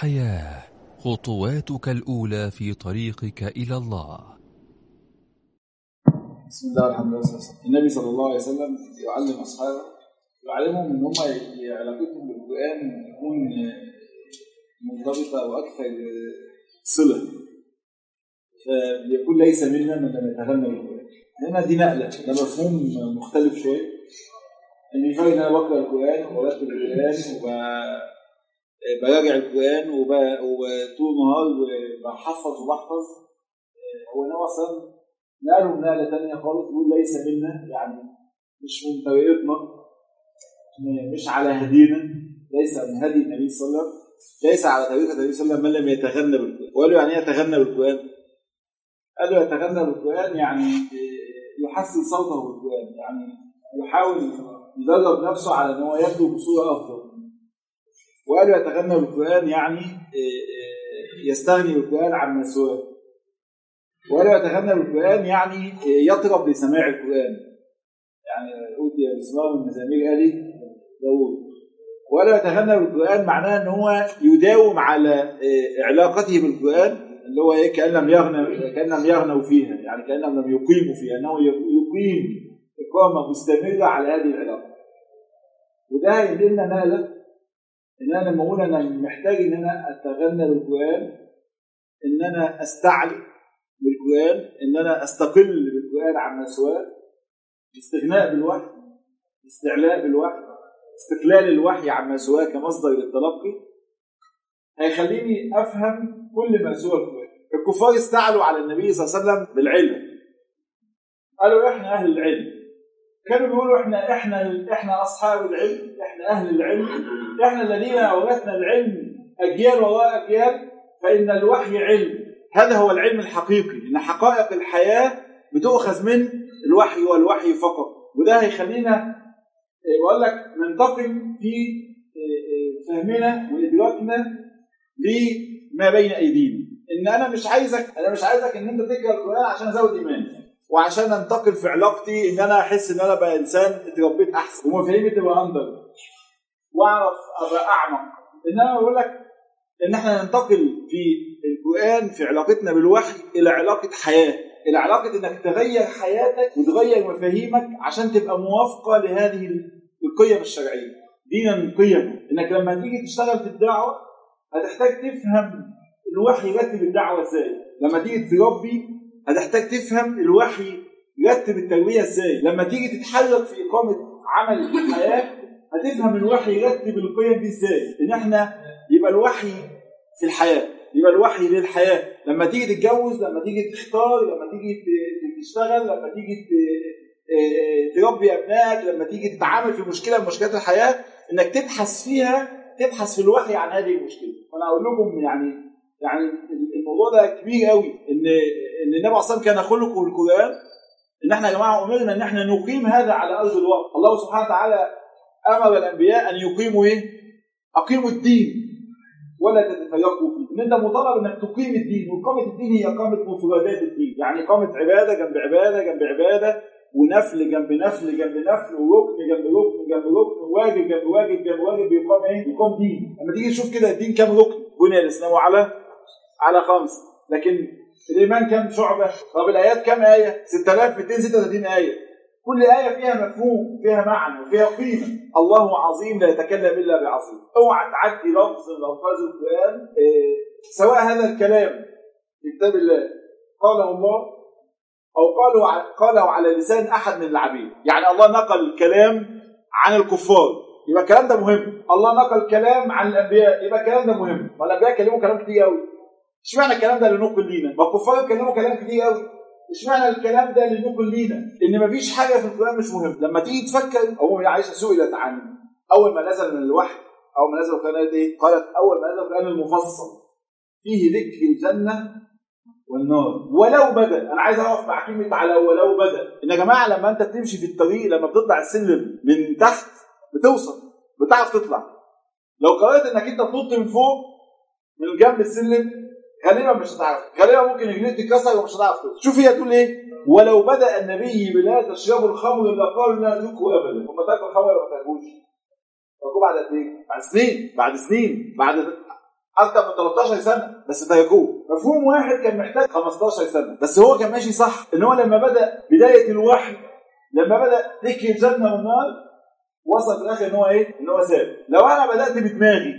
حياة. خطواتك الأولى في طريقك إلى الله. بسم الله الرحمن الرحيم. النبي صلى الله عليه وسلم يعلم أصحابه يعلمهم إن هم علاقتهم بالقرآن تكون مرتبطه وأكثر صلة. فيقول ليس منا من لم يتغنى بالقرآن. هنا دي نقلة ده مفهوم مختلف شوية. ان يفرق إن أنا بقرأ القرآن وبرتب القرآن وبراجع القران وطول النهار بحفظ وبحفظ هو عليه وسلم نقلهم نقلة ثانية خالص يقول ليس منا يعني مش من طريقتنا مش على هدينا ليس من هدي النبي صلى الله عليه وسلم ليس على طريقة النبي صلى الله عليه وسلم من لم يتغنى بالقران وقالوا يعني إيه يتغنى بالقران؟ قالوا يتغنى بالقران يعني إيه، يحسن صوته بالقرآن يعني يحاول يدرب نفسه على إن هو يبدو بصورة أفضل. وقالوا يتغنى بالقران يعني إيه، إيه، يستغني بالقران عما سواه. وقالوا يتغنى بالقران يعني إيه، يطرب لسماع القران يعني اوتي بصنام المزامير آلي داوود ولا يتغنى بالقرآن معناه أن هو يداوم على إيه، علاقته بالقرآن اللي هو إيه كأن لم يغنى كأن لم يغنوا فيها يعني كأنهم لم يقيموا فيها أنه يقيم إقامة مستمرة على هذه العلاقة. وده هيدلنا نقلة إن أنا لما أقول أنا محتاج إن أنا أتغنى بالقرآن إن أنا أستعلي بالقرآن إن أنا أستقل بالقرآن عما سواه استغناء بالوحي استعلاء بالوحي استقلال الوحي عما سواه كمصدر للتلقي هيخليني أفهم كل ما سوى القران الكفار استعلوا على النبي صلى الله عليه وسلم بالعلم. قالوا إحنا أهل العلم. كانوا بيقولوا إحنا إحنا إحنا أصحاب العلم إحنا أهل العلم إحنا الذين أورثنا العلم أجيال وراء أجيال فإن الوحي علم. هذا هو العلم الحقيقي إن حقائق الحياة بتؤخذ من الوحي والوحي فقط. وده هيخلينا إيه، بقول لك ننتقل في إيه، إيه، فهمنا وإدراكنا لما بين أيدينا. إن أنا مش عايزك أنا مش عايزك إن أنت تقرأ القرآن عشان أزود ايماني وعشان انتقل في علاقتي ان أنا احس ان أنا بقى انسان اتربيت احسن. ومفاهيمي تبقى انضج واعرف ابقى اعمق. انما بقول لك ان إحنا ننتقل في القرآن في علاقتنا بالوحي إلى علاقة حياة. إلى علاقة إنك تغير حياتك وتغير مفاهيمك عشان تبقى موافقة لهذه القيم الشرعية. دينا قيم. إنك لما تيجي تشتغل في الدعوة هتحتاج تفهم الوحي يرتب الدعوه إزاي. لما تيجي تربي هتحتاج تفهم الوحي يرتب التربيه إزاي. لما تيجي تتحرك في إقامة عمل الحياة هتفهم الوحي يرتب القيم دي إزاي. إن إحنا يبقى الوحي في الحياة يبقى الوحي للحياة. لما تيجي تتجوز لما تيجي تختار لما تيجي تشتغل لما تيجي ت- آه، تربي أبنائك لما تيجي تتعامل في مشكلة من مشكلات الحياة إنك تبحث فيها تبحث في الوحي عن هذه المشكلة. وأنا أقول لكم يعني يعني الموضوع ده كبير قوي. ان إن النبي عليه كان خلقه القران إن إحنا يا جماعة أمرنا إن إحنا نقيم هذا على أرض الواقع. الله سبحانه وتعالى أمر الأنبياء أن يقيموا إيه؟ أقيموا الدين. ولا تتفرقوا فيه. إن أنت مطالب إنك تقيم الدين. واقامه الدين هي اقامه مفردات الدين. يعني اقامه عبادة جنب عبادة جنب عبادة ونفل جنب نفل جنب نفل وركن جنب ركن جنب ركن وواجب جنب واجب جنب واجب يقام إيه؟ يقام دين. لما تيجي تشوف كده الدين كام ركن؟ بني الإسلام على على خمس. لكن الايمان كام شعبة؟ طب الآيات كام آية؟ 6236 آية. كل آية فيها مفهوم فيها معنى وفيها قيمة. الله عظيم لا يتكلم إلا بعظيم. أوعى تعدي لفظ من ألفاظ القرآن سواء هذا الكلام في كتاب الله قاله الله أو قاله قاله على لسان أحد من العبيد. يعني الله نقل الكلام عن الكفار. يبقى الكلام ده مهم. الله نقل كلام عن الأنبياء. يبقى الكلام ده مهم. ما الأنبياء كلموا كلام كتير قوي اشمعنى الكلام ده اللي نقل لينا ما الكفار اتكلموا كلام كتير قوي. اشمعنى الكلام ده اللي نقل لينا إن مفيش حاجة في القرآن مش مهم. لما تيجي تفكر ام عائشه سئلت عن أول ما نزل من الوحي أول ما نزل القرآن قالت إيه؟ قالت أول ما نزل القرآن المفصل. فيه ذكر الجنة والنار. ولو بدا أنا عايز اقف مع كلمه على ولو بدا إن يا جماعة لما أنت بتمشي في الطريق لما بتطلع السلم من تحت بتوصل بتعرف تطلع. لو قررت إنك أنت تنط من فوق من جنب السلم غالبا مش هتعرف. غالبا ممكن رجليك تتكسر ومش هتعرف. توصل شوف هي تقول إيه؟ ولو بدأ النبي بلا تشربوا الخمر لقالوا لا تذوقوا ابدا. هم تاكلوا الخمر ولا ما تاكلوش؟ تاكلوا بعد قد إيه؟ بعد سنين. بعد سنين. بعد أكتر من 13 سنة. بس تركوه مفهوم واحد كان محتاج 15 سنة. بس هو كان ماشي صح. إن هو لما بدأ بداية الوحي لما بدأ ذكر الجنة والنار وصل في الآخر إن هو إيه؟ إن هو ساب لو أنا بدأت بدماغي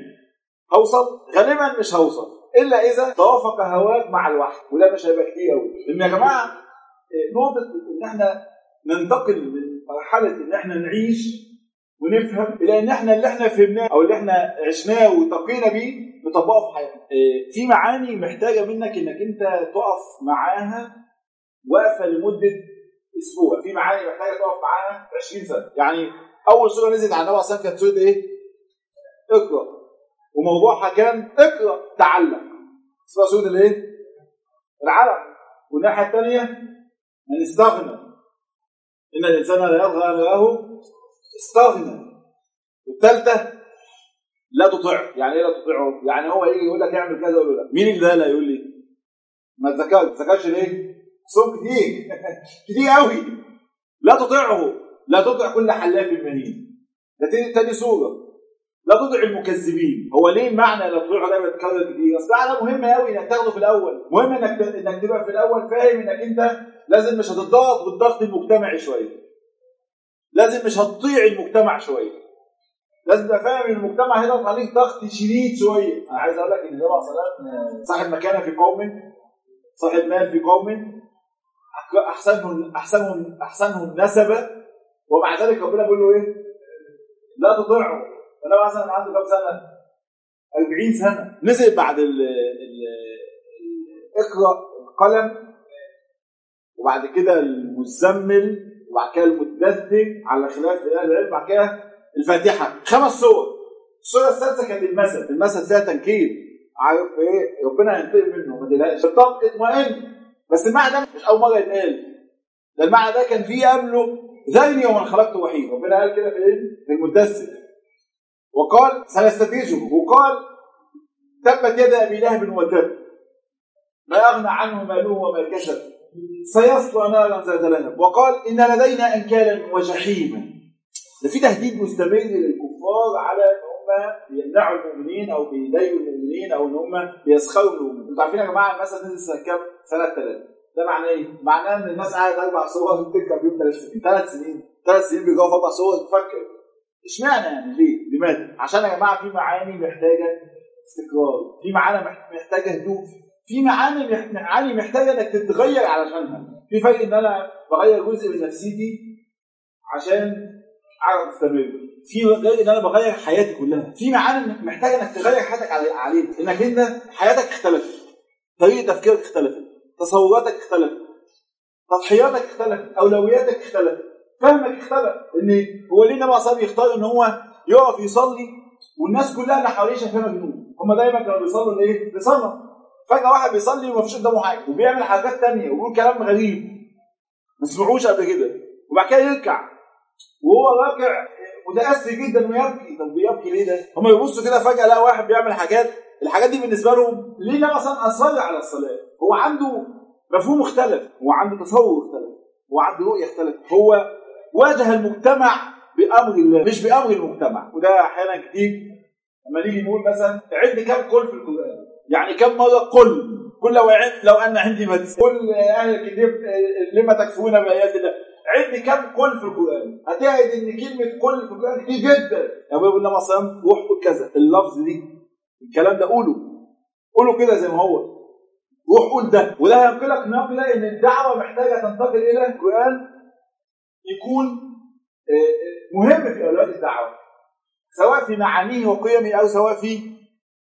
هوصل غالبا مش هوصل إلا إذا توافق هواك مع الوحي وده مش هيبقى كتير قوي ان يا جماعة نقطة إن إحنا ننتقل من مرحلة إن إحنا نعيش ونفهم إلى إن إحنا اللي إحنا فهمناه أو اللي إحنا عشناه وتقينا بيه نطبقه في حياتنا. في معاني محتاجة منك إنك أنت تقف معاها وقفه لمدة أسبوع، في معاني محتاجة تقف معاها 20 سنة، يعني أول سورة نزلت على النبي صلى كانت سورة إيه؟ اقرأ وموضوعها كان اقرأ تعلم. اسمها سورة الايه؟ العلم والناحية الثانية من استغنى. إن الإنسان لا يرضى راه استغنى. والثالثه لا تطع يعني إيه لا تطيعه؟ يعني هو يجي يقول لك اعمل كذا يقول لا مين اللي لا؟ يقول لي ما تذكرش ما تذكرش ليه؟ صوم كتير. كتير قوي. لا تطيعه. لا تطع كل حلاف مهين ده تاني سورة. لا تطع المكذبين. هو ليه معنى لا تطيعه ده بيتكرر كتير اصل ده مهم قوي إنك تاخده في الأول. مهم إنك إنك تبقى في الأول فاهم إنك أنت لازم مش هتضغط بالضغط المجتمعي شوية. لازم مش هتطيع المجتمع شوية. لازم تبقى فاهم إن المجتمع هيضغط عليك ضغط شديد شوية. أنا عايز أقول لك إن النبي عليه صاحب مكانة في قوم صاحب مال في قوم أحسنهم أحسنهم أحسنهم نسبا ومع ذلك ربنا بيقول له إيه؟ لا تطيعه فالنبي مثلا عنده كام سنة؟ 40 سنة. نزل بعد ال ال اقرا القلم وبعد كده المزمل وبعد كده المدثر على خلاف أهل العلم بعد كده الفاتحة. خمس سور. السوره السادسة كانت المثل. المثل فيها تنكيل عارف إيه؟ ربنا هينتقم منه. ما تقلقش. طب اطمئن. بس المعنى ده مش أول مرة يتقال. ده المعنى ده كان فيه قبله ذرني ومن خلقت وحيد. ربنا قال كده في إيه؟ في المدثر. وقال سنستدرجه وقال تبت يد أبي لهب وتب ما اغنى عنه ماله وما كسب. سيصلى نارا ذات لهب. وقال إن لدينا أنكالا وجحيما. ده في تهديد مستمر للكفار على إن هم بيمنعوا المؤمنين أو بيضايقوا المؤمنين أو إن هم بيسخروا من المؤمنين. أنتوا عارفين يا جماعة مثلا نزل سنه كام؟ سنة ثلاثة ده معناه إيه؟ معناه إن الناس قاعدة أربع صور بتركب فيهم ثلاث سنين ثلاث سنين. ثلاث سنين بيجاوبوا أربع صور. تفكر إشمعنى يعني ليه؟ لماذا؟ عشان يا جماعة في معاني محتاجة استقرار في معاني محتاجة هدوء في معاني معاني محتاجة إنك تتغير علشانها. في فرق إن أنا بغير جزء من نفسيتي عشان أعرف أستمر. في غير إن أنا بغير حياتي كلها. في معاني محتاجة إنك تغير حياتك عليه إنك أنت حياتك اختلفت طريقة تفكيرك اختلفت تصوراتك اختلفت تضحياتك اختلفت أولوياتك اختلفت فهمك اختلف إن هو ليه النبي صلى يختار إن هو يقف يصلي والناس كلها اللي حواليه شايفاه مجنون. هم دايما كانوا بيصلوا لايه؟ لصنم فجأة واحد بيصلي وما فيش قدامه حاجة وبيعمل حاجات ثانية ويقول كلام غريب. ما سمعوش قبل كده. وبعد كده يركع وهو راكع متاثر جدا ويبكي طب بيبكي ليه ده؟ هم يبصوا كده فجأة لقى واحد بيعمل حاجات. الحاجات دي بالنسبة لهم ليه ده مثلا اصر على الصلاة؟ هو عنده مفهوم مختلف هو عنده تصور مختلف هو عنده رؤية اختلفت هو واجه المجتمع بأمر الله مش بأمر المجتمع. وده أحيانا كتير. لما نيجي نقول مثلا عد كم قل في القران يعني كم مرة قل قل لو عد لو أن عندي مدس قل أهل الكتاب لما تكفرون بآيات الله. عد كم قل في القرآن. هتجد إن كلمة قل في القرآن كتير جدا. يا ابو النبي صلى الله عليه وسلم روح قول كذا. اللفظ دي الكلام ده قوله. قوله كده زي ما هو. روح قول ده. وده هينقلك نقلة إن الدعوة محتاجة تنتقل إلى القرآن يكون مهم في اولويات الدعوة سواء في معانيه وقيمه أو سواء في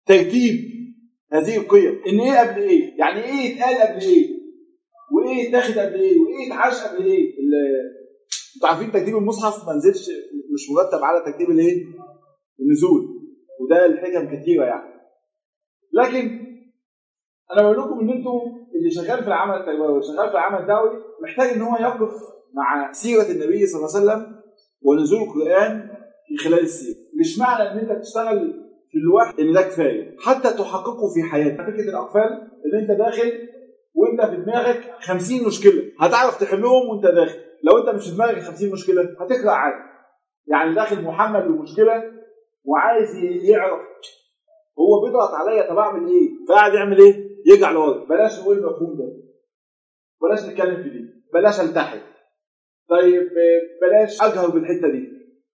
ترتيب هذه القيم. إن إيه قبل إيه؟ يعني إيه يتقال قبل إيه؟ وإيه يتاخد قبل إيه؟ وإيه يتعاش قبل إيه؟ أنتوا عارفين ترتيب المصحف ما نزلش مش مرتب على ترتيب الإيه؟ النزول وده الحكم كثيره يعني. لكن أنا بقول لكم إن أنتوا اللي شغال في العمل التربوي واللي شغال في العمل الدعوي محتاج إن هو يقف مع سيرة النبي صلى الله عليه وسلم ونزول القرآن في خلال السيره مش معنى إن أنت تشتغل في الوحي إن ده كفاية. حتى تحققه في حياتك. فكرة الأقفال اللي أنت داخل وأنت في دماغك 50 مشكلة. هتعرف تحلهم وأنت داخل. لو أنت مش في دماغك 50 مشكلة هتقرا عادي يعني داخل محمد بمشكله وعايز يعرف. هو بيضغط عليا طب أعمل إيه؟ فقاعد يعمل إيه؟ يرجع لورا. بلاش نقول المفهوم ده. بلاش نتكلم في دي. بلاش التحق طيب بلاش. اجهر بالحتة دي.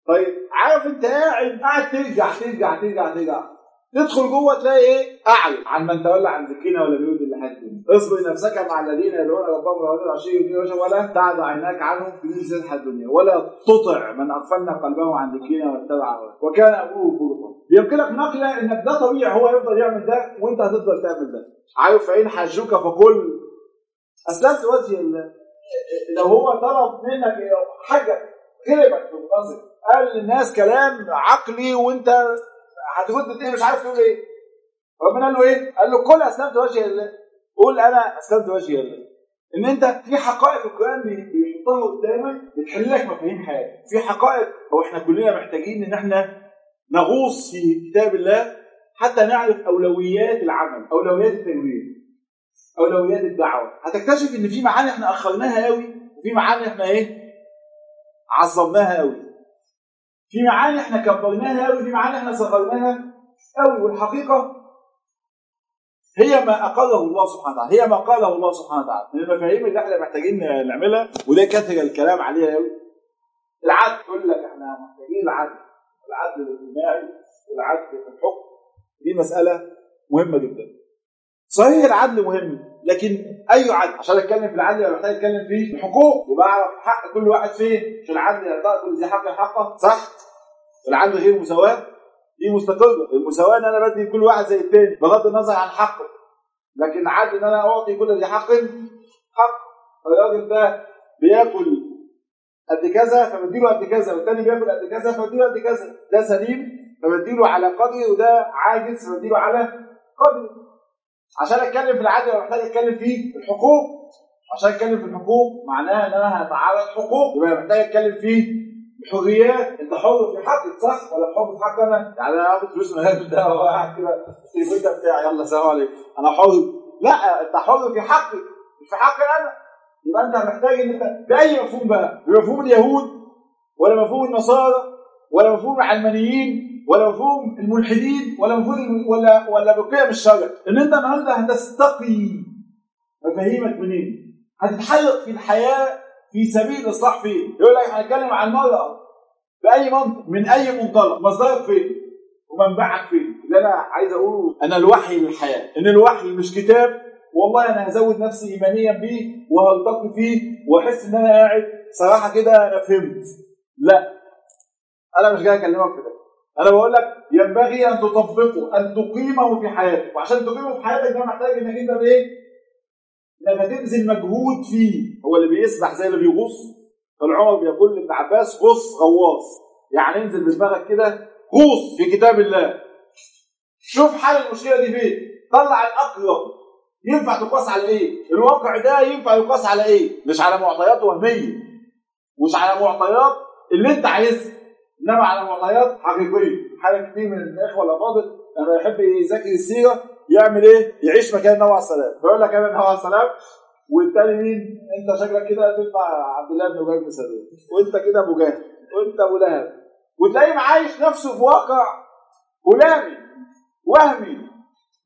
طيب عارف أنت قاعد قاعد ترجع ترجع ترجع ترجع. تدخل جوه تلاقي إيه؟ أعلى. عن من تولى عن ذكرنا ولا بيود لحد اصبر نفسك مع الذين يدعون ربهم عشير يدين وجهه ولا تعد عيناك عنهم في زلح الدنيا. ولا تطع من أغفلنا قلبه عن ذكرنا واتبع وكان أبوه فرطا بينقلك نقله إنك ده طبيعي هو يفضل يعمل ده وأنت هتفضل تعمل ده. عارف فإن حجوك فقل أسلمت وجهي الله لو هو طلب منك حاجة غلبك في القصد قال للناس كلام عقلي وانت هترد إيه مش عارف تقول إيه. ربنا قال له إيه؟ قال له كل أسلمت وجهي لله. قول أنا أسلمت وجهي لله. إن أنت في حقائق القرآن بيحطها قدامك بتحل لك مفاهيم حياتك في حقائق هو إحنا كلنا محتاجين إن إحنا نغوص في كتاب الله حتى نعرف أولويات العمل أولويات التنوير. أولويات الدعوة. هتكتشف إن في معاني إحنا أخرناها قوي وفي معاني إحنا إيه؟ عظمناها قوي في معاني إحنا كبرناها قوي في معاني إحنا صغرناها قوي والحقيقة هي ما أقره الله سبحانه وتعالى هي ما قاله الله سبحانه وتعالى. من المفاهيم اللي إحنا محتاجين نعملها وده كثر الكلام عليها قوي العدل يقول لك إحنا محتاجين العدل. العدل الاجتماعي والعدل في الحكم. دي مسألة مهمة جدا. صحيح العدل مهم لكن أي عدل؟ عشان أتكلم في العدل يبقى محتاج اتكلم في الحقوق يبقى أعرف حق كل واحد فين مش العدل يعطى كل ذي حق حقه. صح؟ العدل غير مساواة؟ دي مستقلة. المساواة إن أنا بدي لكل واحد زي الثاني بغض النظر عن حقه. لكن العدل إن أنا أعطي كل ذي حق حق. الراجل ده بياكل قد كذا فبديله قد كذا والثاني بياكل قد كذا فبديله قد كذا. ده سليم فبديله على قدر وده عاجز فبديله على قدر عشان اتكلم في العدل محتاج اتكلم في الحقوق؟ عشان اتكلم في الحقوق معناها ان أنا هتعرض حقوق. يبقى محتاج اتكلم في الحريات انت حر في حقك صح ولا حر في حق أنا؟ يعني أنا هاخد فلوس من هذا ده وقاعد كده التليفون بتاعي. يلا سلام عليكم. أنا حر. لا انت حر في حقك مش في حقي أنا. يبقى انت محتاج ان انت بأي مفهوم بقى؟ بمفهوم اليهود ولا مفهوم النصارى ولا مفهوم العلمانيين؟ ولا مفهوم الملحدين ولا مفهوم ولا ولا بقيم الشرع ان أنت النهارده هتستقي مفاهيمك منين؟ هتتحلق في الحياة في سبيل الإصلاح فين؟ يقول لك هنتكلم عن المرأة بأي منطق من أي منطلق مصدرك فين؟ ومنبعك فين؟ اللي أنا عايز أقوله أنا الوحي للحياة إن الوحي مش كتاب والله أنا هزود نفسي ايمانيا بيه وهلتقي فيه وأحس إن أنا قاعد صراحة كده أنا فهمت لا أنا مش جاي أكلمك في ده أنا بقول لك ينبغي أن تطبقه أن تقيمه في حياتك. وعشان تقيمه في حياتك ده محتاج إنك أنت بايه إنك هتبذل مجهود فيه. هو اللي بيسبح زي اللي بيغوص. فالعمر بيقول لابن عباس غص غواص. يعني انزل بدماغك كده غوص في كتاب الله. شوف حل المشكلة دي فين. طلع الأقرب. ينفع تقاس على إيه؟ الواقع ده ينفع يقاس على إيه؟ مش على معطيات وهمية. مش على معطيات اللي أنت عايزها. انما على معطيات حقيقيه حاجة كتير من الإخوة الافاضل لما يحب يذاكر السيرة يعمل إيه؟ يعيش مكان النبي عليه السلام. فيقول لك أنا النبي عليه السلام. والتاني مين؟ أنت شكلك كده تنفع عبد الله بن أبي بن وأنت كده أبو جهل. وأنت أبو لهب. وتلاقيه عايش نفسه في واقع هلامي وهمي.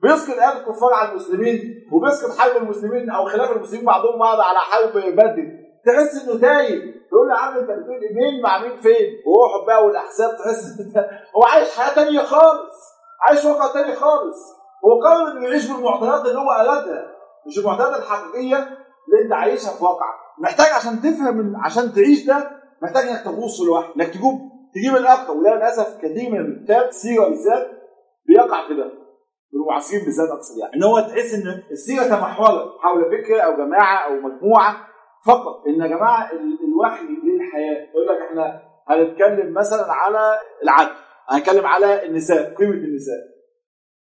بيسقط أهل الكفار على المسلمين وبيسقط حرب المسلمين أو خلاف المسلمين بعضهم بعض على حرب بدر. تحس إنه تايه. تقول له يا عم أنت بتقول مين مع مين فين؟ وروح بقى والأحزاب تحس هو عايش حياة ثانية خالص. عايش واقع ثاني خالص. هو قرر إنه يعيش بالمعطيات اللي هو ارادها مش المعطيات الحقيقية اللي أنت عايشها في واقعك محتاج عشان تفهم عشان تعيش ده محتاج إنك تغوص لوحدك إنك تجيب تجيب الأقوى. وده للأسف كثير من الكتاب السيره بالذات بيقع في ده. المعاصرين بالذات أقصد يعني. إن هو تحس إن السيرة تمحورت حول فكره أو جماعة أو مجموعة. فقط. إن يا جماعة الوحي للحياة. يقول لك إحنا هنتكلم مثلا على العدل. هنتكلم على النساء قيمة النساء.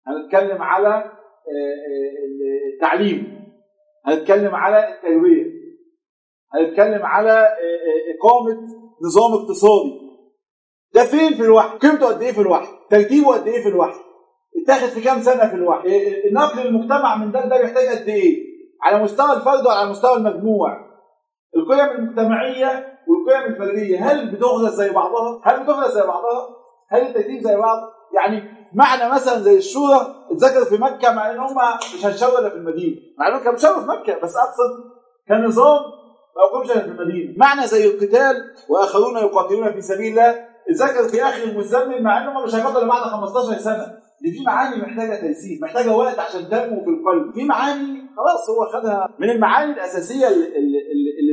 هنتكلم على التعليم. هنتكلم على التربيه هنتكلم على إقامة نظام اقتصادي. ده فين في الوحي؟ قيمته قد إيه في الوحي؟ ترتيبه قد إيه في الوحي؟ اتاخد في كام سنة في الوحي؟ نقل المجتمع من ده ده بيحتاج قد إيه؟ على مستوى الفرد وعلى مستوى المجموع؟ القيم المجتمعية والقيم الفرديه هل بتغرس زي بعضها؟ هل بتغرس زي بعضها؟ هل الترتيب زي بعض؟ يعني معنى مثلا زي الشورى اتذكر في مكة مع ان هم مش إلا في المدينة. مع إنهم كانوا بيشاوروا في مكة بس أقصد كنظام ما يقومش في المدينة. معنى زي القتال وآخرون يقاتلون في سبيل الله اتذكر في آخر المزمل مع إنهم مش هيقاتلوا بعد 15 سنة. دي في معاني محتاجة تيسير محتاجة وقت عشان تنمو في القلب. في معاني خلاص هو خدها من المعاني الأساسية اللي,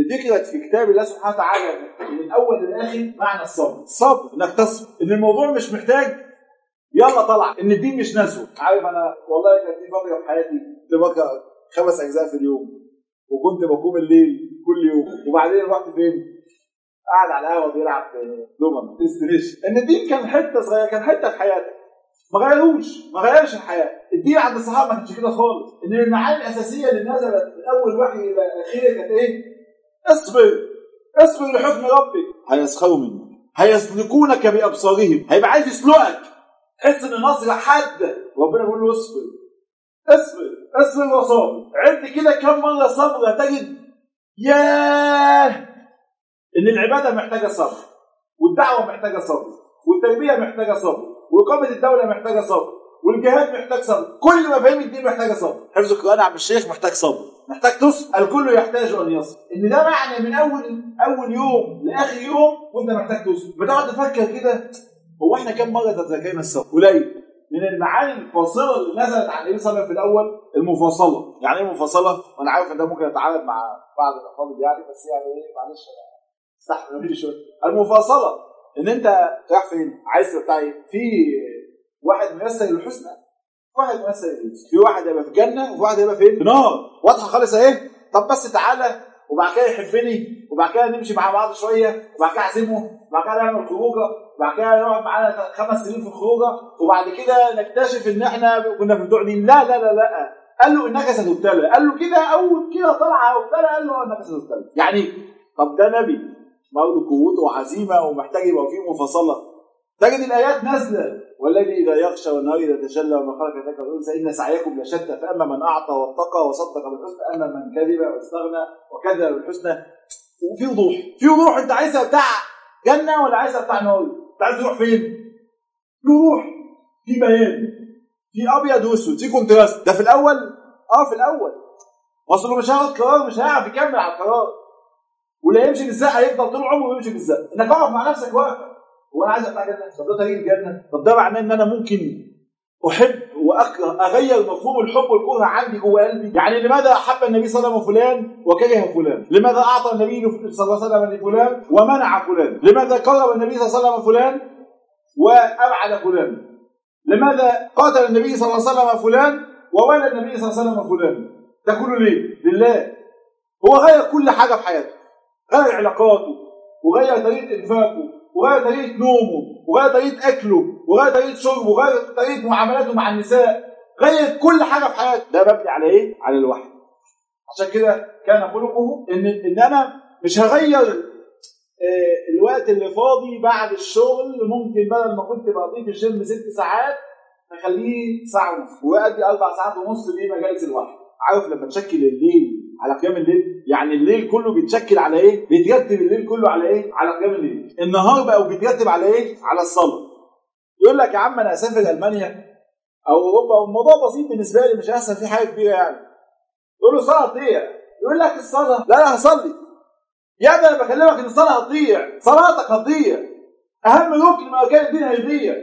اللي, ذكرت في كتاب الله سبحانه وتعالى من الأول للآخر معنى الصبر. الصبر إنك تصبر. إن الموضوع مش محتاج يلا طلع. إن الدين مش نزوه عارف أنا والله كانت في فترة في حياتي كنت بقرا خمس أجزاء في اليوم وكنت بقوم الليل كل يوم. وبعدين رحت فين؟ قاعد على القهوة بيلعب دومن بلاي إن الدين كان حتة صغيرة كان حتة في حياتك ما غيروش ما غيرش الحياة. الدين عند الصحابة ما كانش كده خالص. إن المعاني الأساسية اللي نزلت من أول وحي إلى آخره كانت إيه؟ اصبر اصبر لحكم ربك هيسخروا منك. هيسلكونك بأبصارهم. هيبقى عايز يسلقك. تحس إن نصر حد ربنا بيقول له اصبر اصبر اصبر وصابر عد كده كم مرة صبر هتجد ياه! إن العبادة محتاجة صبر والدعوة محتاجة صبر والتربية محتاجة صبر وإقامة الدولة محتاجة صبر والجهاد محتاج صبر. كل مفاهيم الدين محتاجة صبر. حفظ القرآن عم الشيخ محتاج صبر. محتاج تصبر الكل يحتاج أن يصبر إن ده معنى من أول أول يوم لآخر يوم وأنت محتاج تصبر بتقعد تفكر كده هو إحنا كم مرة تذاكرنا الصبر قليل. من المعاني الفاصلة اللي نزلت عن النبي صلى في الأول المفاصلة. يعني إيه المفاصلة؟ وأنا عارف إن ده ممكن يتعارض مع بعض الأفاضل يعني بس يعني إيه معلش استحمل شوية. المفاصلة إن أنت رايح فين؟ عايز بتاع إيه؟ في واحد ميسر للحسنى واحد للحسنى في واحد هيبقى في جنه وفي واحد هيبقى فين؟ في نار. واضحة خالص أهي. طب بس تعالى وبعد كده يحبني وبعد كده نمشي مع بعض شوية وبعد كده أعزمه وبعد كده نعمل خروجة وبعد كده نقعد معانا خمس سنين في الخروجة وبعد كده نكتشف إن إحنا كنا في بتوع دين لا لا لا لا. قال له إنك ستبتلى. قال له كده أول كده طلع وابتلى قال له إنك ستبتلى. يعني طب ده نبي. برضه قوته وعزيمه ومحتاج يبقى فيه مفاصلة. تجد الآيات نازلة. والذي إذا يغشى والنهار إذا تجلى وما خلق ذكر الانثى إن سعيكم لشتى فأما من أعطى واتقى وصدق بالحسنى أما من كذب واستغنى وكذب بالحسنى وفي وضوح. في وضوح. أنت عايزها بتاع جنة ولا عايزها بتاع نار؟ أنت عايز تروح فين؟ في وضوح. في بيان في أبيض وأسود. في contrast. ده في الأول. آه في الأول. اصله مش هياخد قرار مش هيعرف يكمل على القرار. واللي هيمشي بالزق هيفضل طول عمره يمشي بالزق. إنك اقف مع نفسك واقف. هو أنا عايز ابقى جنة. طب ده طريق الجنة. طب ده معناه إن أنا ممكن أحب واكره أغير مفهوم الحب والكره عندي جوه قلبي. يعني لماذا أحب النبي صلى الله عليه وسلم فلان وكره فلان؟ لماذا أعطى النبي صلى الله عليه وسلم لفلان ومنع فلان؟ لماذا قرب النبي صلى الله عليه وسلم فلان وأبعد فلان؟ لماذا قاتل النبي صلى الله عليه وسلم فلان وولى النبي صلى الله عليه وسلم فلان؟ ده كله ليه؟ لله. هو غير كل حاجة في حياته. غير علاقاته. وغير طريقة إنفاقه. وغير طريقة نومه وغير طريقة أكله وغير طريقة شربه وغير طريقة معاملاته مع النساء غير كل حاجة في حياته. ده مبني على إيه؟ على الوحي. عشان كده كان خلقه ان إن أنا مش هغير الوقت اللي فاضي بعد الشغل ممكن بدل ما كنت بقضيه في الجيم ست ساعات أخليه ساعة ونص وأدي أربع ساعات ونص دي مجالس الوحي. عارف لما تشكل الليل على قيام الليل؟ يعني الليل كله بيتشكل على إيه؟ بيترتب الليل كله على إيه؟ على قيام الليل. النهار بقى وبيترتب على إيه؟ على الصلاة. يقول لك يا عم أنا اسافر ألمانيا. أو أوروبا. الموضوع بسيط بالنسبة لي مش هيحصل فيه حاجة كبيرة يعني. تقول له الصلاة هتضيع. يقول لك الصلاة. لا لا هصلي. يا ابني أنا بكلمك إن الصلاة هتضيع. صلاتك هتضيع. أهم ركن من أركان الدين هيضيع.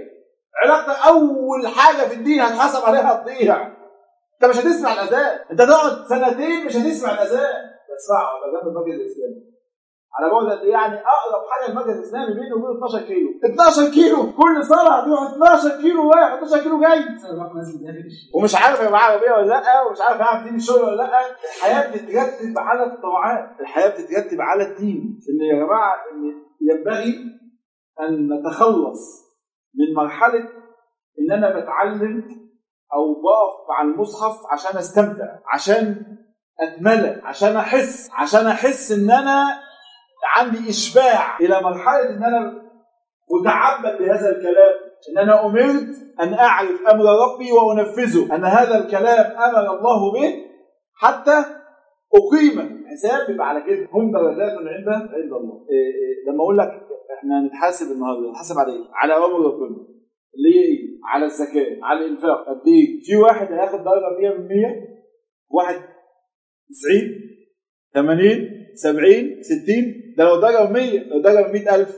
علاقتك أول حاجة في الدين هتحاسب عليها هتضيع. أنت مش هتسمع الأذان. أنت تقعد سنتين مش هتسمع الأذان. اسمعه على جنب المسجد الإسلامي. على بعد قد يعني أقرب حاجة المسجد الإسلامي بينه وبين 12 كيلو. 12 كيلو! كل صلاة هتروح 12 كيلو رايح 12 كيلو جاي. ومش عارف يبقى عربيه ولا لأ ومش عارف يعرف دين الشغل ولا لأ. الحياة بتترتب على الطاعات الحياة بتترتب على الدين. إن يا جماعة إن ينبغي أن نتخلص من مرحلة إن أنا بتعلم أو بقف مع المصحف عشان أستمتع عشان اتملى عشان أحس عشان أحس إن أنا عندي إشباع إلى مرحلة إن أنا متعبد بهذا الكلام. إن أنا أمرت أن أعرف أمر ربي وأنفذه أن هذا الكلام أمر الله به حتى أقيم حساب بيبقى على كده. هم درجات عند عند الله. إيه إيه لما أقول لك إحنا هنتحاسب النهارده هنتحاسب على إيه؟ على اوامر ربنا. اللي هي إيه؟ على الزكاة على الإنفاق. قد إيه؟ في واحد هياخد درجة 100% واحد 90 80 70 60 ده لو درجه 100 لو درجه 100000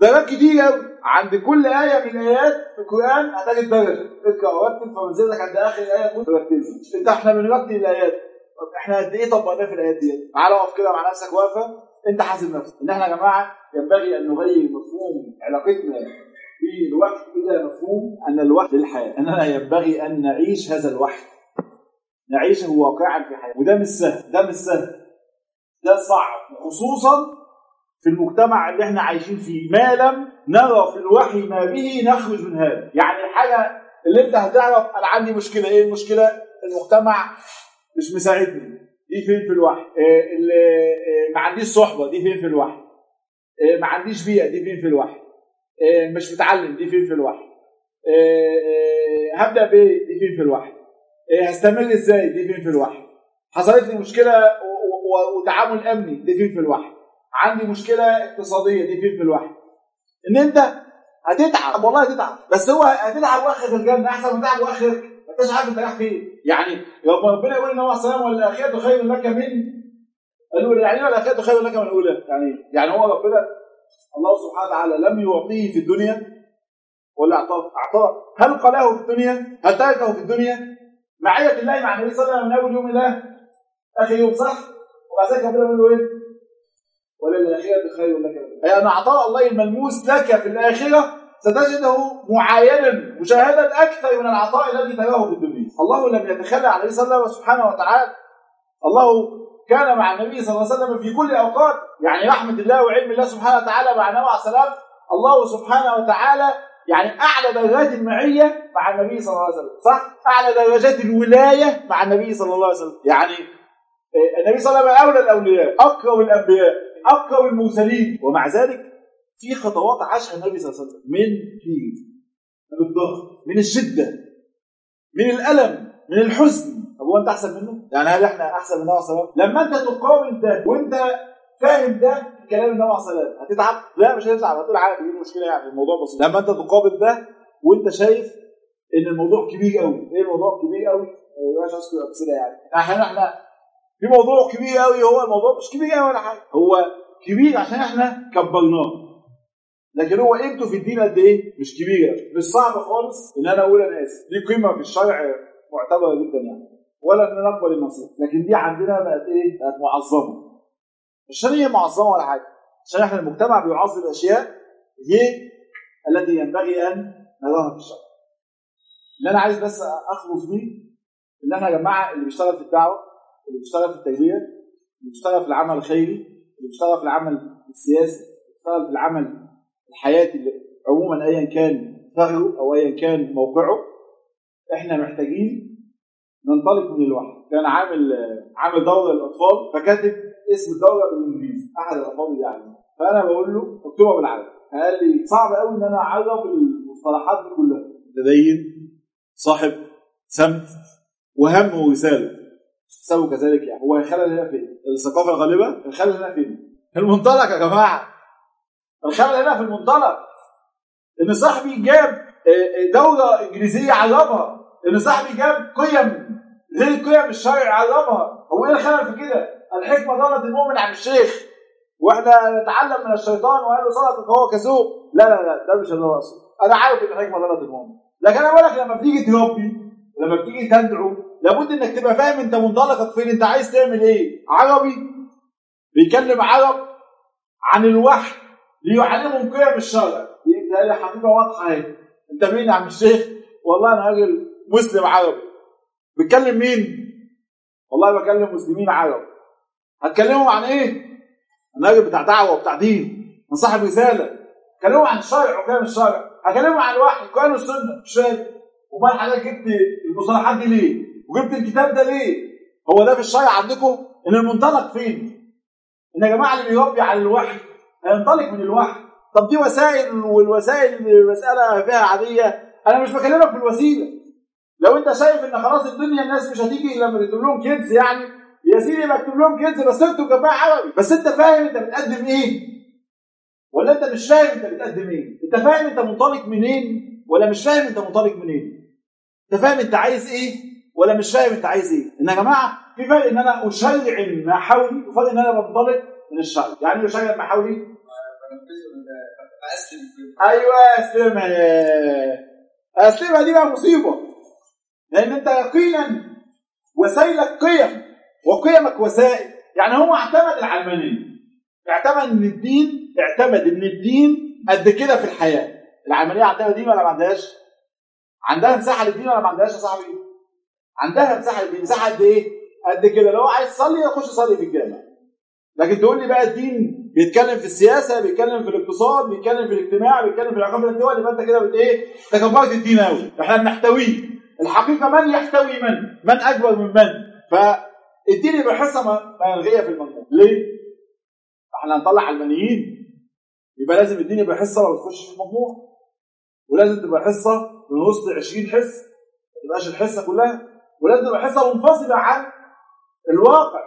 درجات كتير قوي عند كل آية من آيات في القرآن هتجد درجة اقرأ ورتب فمنزلك عند آخر آية كنت ترتبها انت إحنا بنرتب الآيات طب إحنا قد إيه طبقناه في الآيات دي؟ تعالى اقف كده مع نفسك واقفة. انت حاسب نفسك. إن إحنا يا جماعة ينبغي أن نغير مفهوم علاقتنا بالوحي إلى مفهوم أن الوحي للحياة. أننا ينبغي أن نعيش هذا الوحي. نعيشه واقعا في حياتنا. وده مش سهل ده مش سهل. ده صعب خصوصا في المجتمع اللي إحنا عايشين فيه. ما لم نرى في الوحي ما به نخرج من هذا. يعني الحاجة اللي أنت هتعرف أنا عندي مشكلة. إيه المشكلة؟ المجتمع مش مساعدني. دي فين في الوحي؟ إيه اللي إيه ما عنديش صحبة. دي فين في الوحي؟ إيه ما عنديش بيئة. دي فين في الوحي؟ مش متعلم. دي فين في الوحي؟ هبدأ بإيه؟ دي فين في الوحي؟ هستمر إزاي؟ دي فين في الوحي. حصلت لي مشكلة وتعامل أمني دي فين في الوحي. عندي مشكلة اقتصادية دي فين في الوحي. إن أنت هتتعب والله هتتعب بس هو هتتعب وآخر الجنة أحسن من تعب وآخر ما انتش عارف أنت رايح فين. يعني لما ربنا يقول إن هو السلام والاخره خير لك من الاولى يعني إيه خير لك من؟ الاولى يعني يعني هو ربنا الله سبحانه وتعالى لم يعطيه في الدنيا ولا أعطاه أعطاه. هل قلاه في الدنيا؟ هل تركه في الدنيا؟ معية الله مع النبي صلى الله عليه وسلم من اول يوم الله آخر يوم صح؟ وبعد ذلك ربنا يقول له إيه؟ وللآخرة خير لك أي أن عطاء الله الملموس لك في الآخرة ستجده معاينا مشاهدا أكثر من العطاء الذي تراه في الدنيا. الله لم يتخلى عن النبي صلى الله عليه وسلم سبحانه وتعالى. الله كان مع النبي صلى الله عليه وسلم في كل أوقات. يعني رحمة الله وعلم الله سبحانه وتعالى مع عليه السلام الله سبحانه وتعالى يعني أعلى درجات المعية مع النبي صلى الله عليه وسلم صح؟ أعلى درجات الولاية مع النبي صلى الله عليه وسلم يعني النبي صلى الله عليه وسلم أولى الأولياء أقرب الأنبياء أقرب المرسلين ومع ذلك في خطوات عاشها النبي صلى الله عليه وسلم من الكيد من الضغط من الشدة من الألم من الحزن طب هو أنت أحسن منه؟ يعني هل إحنا أحسن من وسلم؟ لما أنت تقابل ده وأنت فاهم ده كلام النبي عليه الصلاه هتتعب؟ لا مش هتتعب هتقول عادي إيه المشكلة يعني؟ الموضوع بسيط. لما أنت تقابل ده وأنت شايف إن الموضوع كبير قوي إيه الموضوع كبير قوي؟ ما يبقاش أذكر أمثلة يعني. إحنا إحنا في موضوع كبير قوي هو الموضوع مش كبير قوي ولا حاجة. هو كبير عشان إحنا كبرناه. لكن هو قيمته في الدين قد إيه؟ مش كبيره مش صعب خالص إن أنا أقول أنا اسف دي قيمة في الشرع معتبرة جدا يعني ولا إن نقبل النصيحه لكن دي عندنا بقت إيه؟ بقت معظمة. مش عشان هي معظمه ولا حاجة. عشان إحنا المجتمع بيعظم الأشياء هي التي ينبغي أن نراها في الشرع. اللي أنا عايز بس أخلص بيه إن إحنا يا جماعة اللي بيشتغل في الدعوة اللي بيشتغل في التربيه اللي بيشتغل في العمل الخيري اللي بيشتغل في العمل السياسي اللي بيشتغل في العمل الحياتي اللي عموما ايا كان ثغره أو ايا كان موقعه إحنا محتاجين ننطلق من الوحي. كان عامل عامل دوره للأطفال فكاتب اسم الدوره بالإنجليزي. أحد الافاضل يعني فأنا بقول له اكتبها بالعربي. قال لي صعب قوي إن أنا أعرف المصطلحات دي كلها. متدين صاحب سمت وهم ورسالة. سووا كذلك يعني. هو الخلل هنا فين؟ الثقافة الغالبة؟ الخلل هنا فين؟ في المنطلق يا جماعة. الخلل هنا في المنطلق. إن صاحبي جاب دوره إنجليزية علمها. إن صاحبي جاب قيم غير القيم الشرعي علمها. هو إيه الخلل في كده؟ الحكمة ضلت المؤمن عن الشيخ. وإحنا نتعلم من الشيطان وقال له صدقك هو كذوب لا لا لا ده مش اللي هو أنا عارف إن الحكمة ضلت المؤمن. لكن أنا بقول لك لما بتيجي تربي لما بتيجي تدعو لابد إنك تبقى فاهم أنت منطلقك فين أنت عايز تعمل إيه. عربي بيكلم عرب عن الوحي ليعلمهم قيم الشرع. دي حقيقه واضحة أهي. أنت مين يا عم الشيخ؟ والله أنا راجل مسلم عربي. بتكلم مين؟ والله بكلم مسلمين عرب. هتكلمهم عن إيه؟ راجل بتاع دعوة وبتاع دين. من صاحب رسالة. هكلمهم عن الشرع وكلام الشرع. هكلمهم عن الوحي القران والسنة مش فاهم. امال حضرتك جبت المصطلحات دي ليه؟ وجبت الكتاب ده ليه؟ هو ده في الشرع عندكم؟ إن المنطلق فين؟ إن يا جماعة اللي بيربي على الوحي هينطلق من الوحي. طب دي وسائل والوسائل مساله فيها عادية. أنا مش بكلمك في الوسيلة. لو أنت شايف إن خلاص الدنيا الناس مش هتيجي لما تكتب لهم كيدز يعني يا سيدي بكتب لهم كيدز بس اكتب جنبها عربي. بس انت فاهم انت بتقدم إيه؟ ولا انت مش فاهم انت بتقدم إيه؟ انت فاهم انت منطلق منين؟ ولا مش فاهم انت منطلق منين؟ انت فاهم انت عايز إيه؟ ولا مش فاهم انت عايز إيه؟ إن يا جماعة في فرق إن أنا اشرع ما حولي وفرق إن أنا بنطلق من الشرع يعني اشرع ما حولي أيوه أسلمها. أسلمها دي بقى مصيبة. لأن أنت يقينا وسائلك قيم وقيمك وسائل. يعني هو اعتمد العلمانيه اعتمد إن الدين اعتمد إن الدين قد كده في الحياة. العلمانية عندها دين ولا ما عندهاش؟ عندها مساحة للدين ولا ما عندهاش يا صاحبي؟ عندها مساحة للدين. مساحة قد إيه؟ قد كده. لو عايز تصلي يخش يصلي في الجامع. لكن تقول لي بقى الدين بيتكلم في السياسة بيتكلم في الاقتصاد بيتكلم في الاجتماع بيتكلم في العلاقات الدول يبقى أنت كده بت إيه؟ تكبرت الدين قوي إحنا بنحتويه. الحقيقة من يحتوي من؟ من أكبر من من؟ فالدين يبقى حصه ملغيه في المنطقة. ليه؟ إحنا هنطلع علمانيين يبقى لازم الدين يبقى حصه ما بتخش في المجموع ولازم تبقى حصه من وسط 20 حصة. ما تبقاش الحصة كلها. ولازم تبقى حصه منفصلة عن الواقع.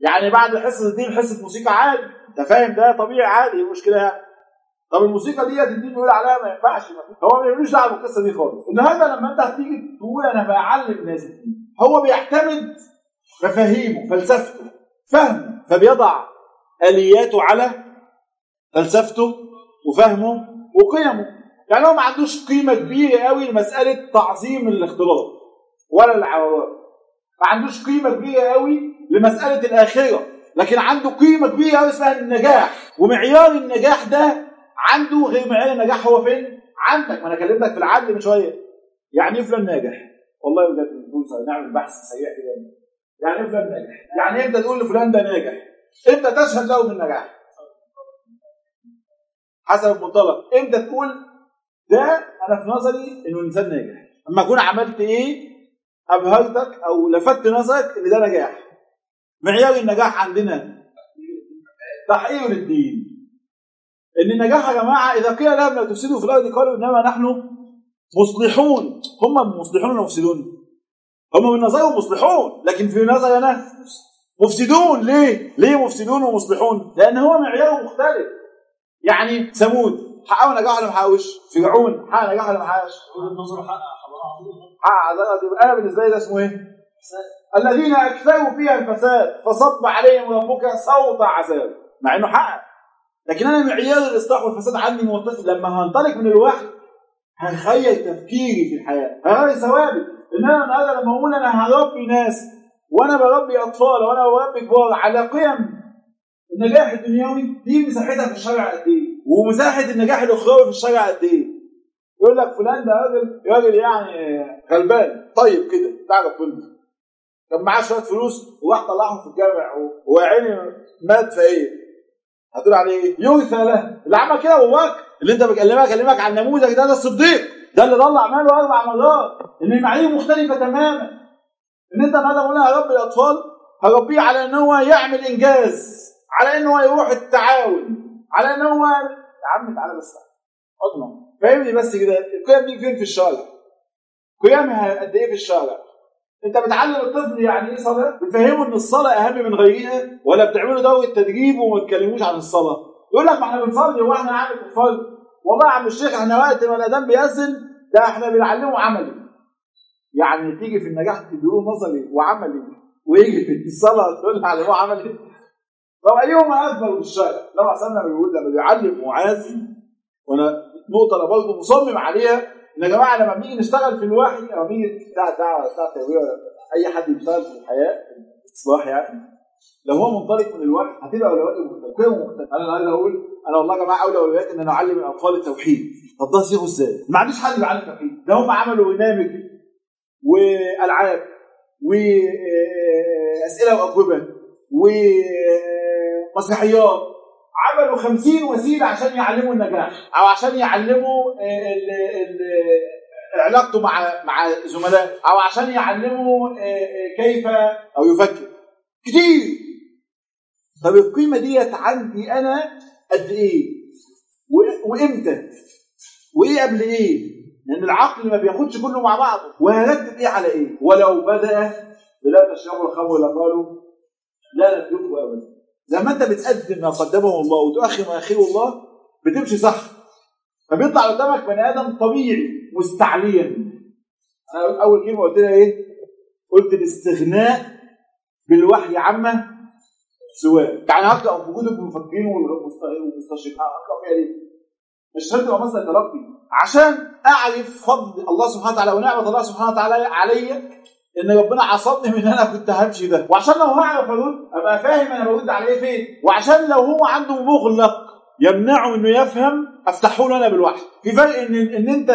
يعني بعد حصة الدين حصة موسيقى عادي. انت فاهم ده طبيعي عادي إيه المشكلة؟ يعني طب الموسيقى ديت الدين يقول عليها ما ينفعش. هو ما يعملوش دعوة بالقصة دي خالص. النهارده لما انت هتيجي تقول أنا بعلم الناس الدين هو بيعتمد مفاهيمه فلسفته. فهمه فبيضع آلياته على فلسفته وفهمه وقيمه. يعني هو ما عندوش قيمة كبيرة قوي لمسألة تعظيم الاختلاط ولا العوام ما عندوش قيمة كبيرة قوي لمسألة الأخرة لكن عنده قيمة كبيرة قوي اسمها النجاح. ومعيار النجاح ده عنده غير معيار النجاح هو فين؟ عندك. ما أنا كلمتك في العدل من شوية. يعني إيه فلان ناجح؟ والله بجد نعمل بحث سريع كده. يعني إيه فلان ناجح؟ يعني إمتى تقول لفلان ده ناجح؟ إمتى تشهد له بالنجاح؟ حسب المنطلق إمتى تقول ده أنا في نظري انه انسان ناجح اما اكون عملت إيه ابهرتك أو لفت نظرك ان ده نجاح معيار النجاح عندنا تحقيق للدين ان النجاح يا جماعة اذا قيل لهم لا تفسدوا في الأرض قالوا انما نحن مصلحون هم مصلحون ولا مفسدون؟ هم من نظرهم مصلحون لكن في نظري أنا مفسدون ليه؟ ليه مفسدون ومصلحون؟ لأن هو معياره مختلف يعني ثمود حققوا نجاح ولا ما حققوش؟ فرعون حقق نجاح ولا ما حققش؟ حقق أنا بالنسبة لي ده اسمه إيه؟ الذين اكثروا فيها الفساد فصب عليهم ربك صوت عذاب مع انه حقق لكن أنا معيار الاصلاح والفساد عندي متصل لما هنطلق من الوحي هنخيل تفكيري في الحياة هغير ثوابت انما النهارده لما أقول أنا هربي ناس وأنا بربي أطفال وأنا بربي كبار على قيم النجاح الدنيوي دي مساحتها في الشرع قد إيه ومساحة النجاح الأخروي في الشرع قد إيه يقول لك فلان ده راجل راجل يعني غلبان. طيب كده بتاع ربنا كان معاه شوية فلوس وراح طلعهم في الجامع وعيني مات فايه هتقول عليه إيه؟ يورث له. اللي عمل كده بكر اللي أنت بكلمك أكلمك عن النموذج ده ده الصديق ده اللي ضل اعماله أربع مرات إن المعايير مختلفة تماما إن أنت النهارده بقول هربي الاطفال هربيه على إن هو يعمل إنجاز على إن هو يروح التعاون على إن هو يا عم تعالى بس اضمن فاهمني بس كده القيم دي فين في الشارع؟ قيمها قد إيه في الشارع؟ أنت بتعلم الطفل يعني إيه صلاة؟ بتفهمه إن الصلاة أهم من غيرها ولا بتعملوا دوره تدريب وما تكلموش عن الصلاة؟ يقول لك ما إحنا بنصلي هو إحنا عامل كفار والله يا عم الشيخ إحنا وقت ما الاذان بيأذن ده إحنا بنعلمه عملي. يعني تيجي في النجاح تديله نظري وعملي ويجي في الصلاة تقول له علموه عملي. طب ايهما اكبر الشارع؟ لو حسنا بيقول لما بيعلم معاذ وأنا نقطة أنا برضه مصمم عليها إن يا جماعة لما بنيجي نشتغل في الوحي لما بنيجي بتاع دعوه بتاع تربيه أي حد بيشتغل في الحياة اصلاح يعني لو هو منطلق من الوحي هتبقى اولوياته مختلفة؟ أنا عايز أقول أنا والله يا جماعة اولى اولوياتي ان أنا اعلم الاطفال التوحيد طب ده صيغه إزاي؟ ما عنديش حد بيعلم التوحيد ده هم عملوا برنامج والعاب واسئله واجوبه ومسرحيات عملوا خمسين وسيلة عشان يعلموا النجاح أو عشان يعلموا ال ال علاقته مع مع زملاء أو عشان يعلموا كيف أو يفكر كتير طب القيمة ديت عندي أنا قد إيه؟ وإمتى؟ وإيه قبل إيه؟ لأن العقل ما بياخدش كله مع بعضه وهرتب إيه على إيه؟ ولو بدأ بلا تشربوا الخمر لقالوا لا نتركه أبدا لما أنت بتقدم ما قدمه الله وتؤخر ما يخير الله بتمشي صح فبيطلع قدامك بني آدم طبيعي مستعليا أنا أول كلمة قلت لها إيه؟ قلت الاستغناء بالوحي عامة سواء يعني هقرا في المفكرين والمستشرقين هقرا فيها ليه؟ مش شرط مسألة تلقي عشان أعرف فضل الله سبحانه وتعالى ونعمة الله سبحانه وتعالى عليا إن ربنا عصمني من إن أنا كنت همشي ده. وعشان لو هعرف ارد أبقى فاهم أنا برد على إيه فين. وعشان لو هو عنده مغلق يمنعه إنه يفهم أفتحه له أنا بالوحي. في فرق إن إن أنت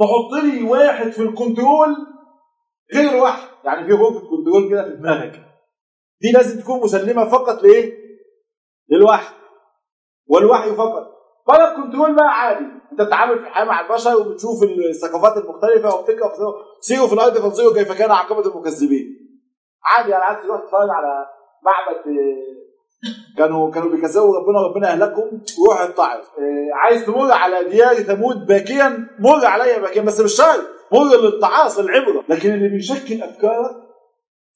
تحط لي واحد في ال control غير الوحي يعني في غرفه control كده في دماغك. دي لازم تكون مسلمة فقط لإيه؟ للوحي. والوحي فقط. قال ال control بقى عادي. أنت بتتعامل في الحياة مع البشر وبتشوف الثقافات المختلفة وبتقرأ سيروا في الأرض فانظروا كيف كان عاقبة المكذبين. عادي يعني عايز تروح تتفرج على معبد كانوا كانوا بيكذبوا ربنا ربنا اهلكهم روح اتعظ عايز تمر على ديار ثمود باكيا مر عليا باكيا بس مش شرط. مر للتعاص العبرة. لكن اللي بيشكل أفكارك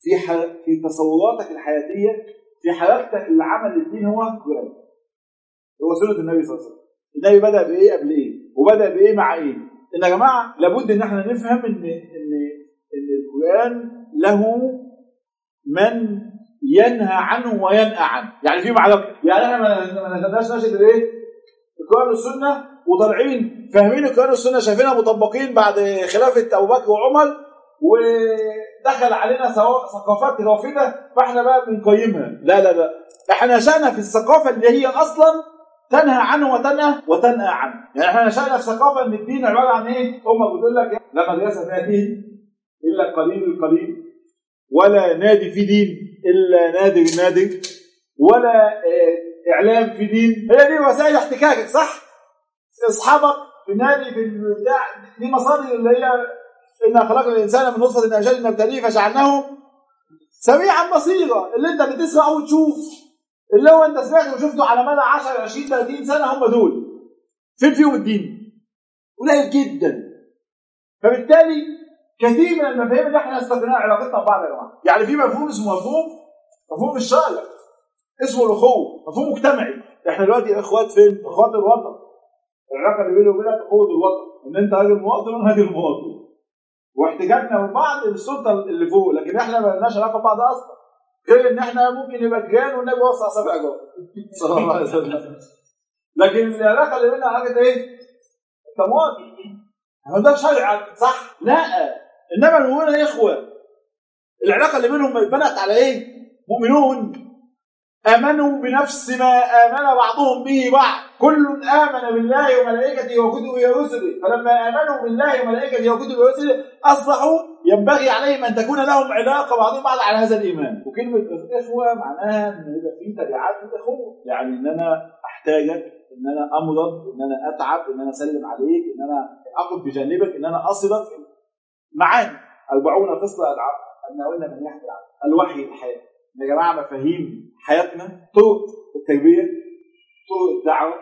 في ح... في تصوراتك الحياتية في حركتك للعمل الدين هو القران هو سنة النبي صلى الله عليه وسلم. النبي بدأ بإيه؟ قبل إيه؟ وبدأ بإيه؟ مع إيه؟ ان يا جماعة لابد إن إحنا نفهم إن إن إن القران له من ينهى عنه وينأى عنه. يعني في معركه يعني إحنا ما نخدناش نشأة الايه القرآن والسنة وطالعين فاهمين القرآن والسنة؟ شايفينها مطبقين بعد خلافة أبو بكر وعمر ودخل علينا ثقافات رافضة فإحنا بقى بنقيمها. لا لا لا. إحنا نشأنا في الثقافة اللي هي أصلا تنهى عنه وتنهى وتنهى عنه. يعني إحنا نشأنا في ثقافة إن الدين عبارة عن إيه؟ امه بتقول لك لا مدرسة فيها دين إلا قليل القليل ولا نادي في دين إلا نادر نادر ولا إعلام في دين. هي دي وسائل احتكاكك صح؟ أصحابك في النادي في البتاع دي مصادر اللي هي إنا خلقنا الإنسان من نطفة أجل نبتليه فجعلناه سميعا بصيرا. اللي أنت بتسمع وتشوف. اللي هو أنت سمعته وشفته على مدى 10 20 30 سنة هم دول. فين فيهم الدين؟ قليل جدا. فبالتالي كثير من المفاهيم اللي إحنا استخدمناها علاقتنا ببعض يا جماعة. يعني في مفهوم اسمه مفهوم مفهوم الشرع اسمه الأخوة مفهوم مجتمعي. إحنا دلوقتي إخوات فين؟ إخوات الوطن. العلاقة اللي بيني وبينك اخوه الوطن. إن أنت راجل مواطن وأنا راجل مواطن. واحتجاجنا من بعض للسلطه اللي فوق لكن إحنا ما لناش علاقة ببعض أصلا غير إن إحنا ممكن نبقى جيران والنبي وسع سبع جار صلى الله عليه وسلم لكن العلاقه اللي بيننا علاقه إيه؟ مواطن هو ده شرع صح؟ لا إنما المؤمنون إخوة العلاقة اللي بينهم بنت على إيه؟ مؤمنون آمنوا بنفس ما آمن بعضهم به بعض كل آمن بالله وملائكته وكتبه ورسله. فلما آمنوا بالله وملائكته وكتبه ورسله أصبحوا ينبغي عليهم أن تكون لهم علاقة بعضهم بعض على هذا الإيمان. وكلمة الإخوة معناها إن يبقى في تبعات الاخوه يعني إن أنا أحتاجك إن أنا أمرض إن أنا أتعب إن أنا أسلم عليك إن أنا أقف بجانبك إن أنا أصلك. معاني. أربعون خصلة أن قلنا من يحكي الوحي الحياة يا جماعة مفاهيم حياتنا طرق التربية طرق الدعوة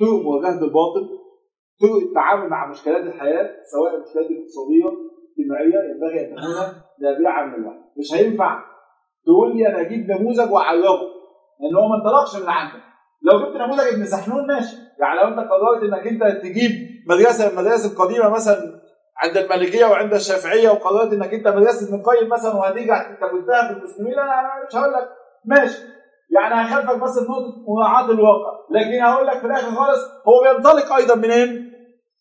طرق مواجهة الباطل طرق التعامل مع مشكلات الحياة سواء المشكلات الاقتصادية اجتماعية ينبغي أن تكون نابعة من الوحي مش هينفع تقول لي أنا أجيب نموذج وأعرضه لأن هو ما انطلقش من عندك لو جبت نموذج ابن سحنون ماشي يعني لو انت قررت انك انت تجيب مدرسه من المدارس القديمه مثلا عند المالكيه وعند الشافعيه وقررت انك انت مدرسه ابن القيم مثلا وهتيجي انت قلتها في المسلمين أنا مش هقول لك ماشي يعني هخالفك بس في نقطه مراعاه الواقع لكن هقول لك في الآخر خالص هو بينطلق أيضا منين؟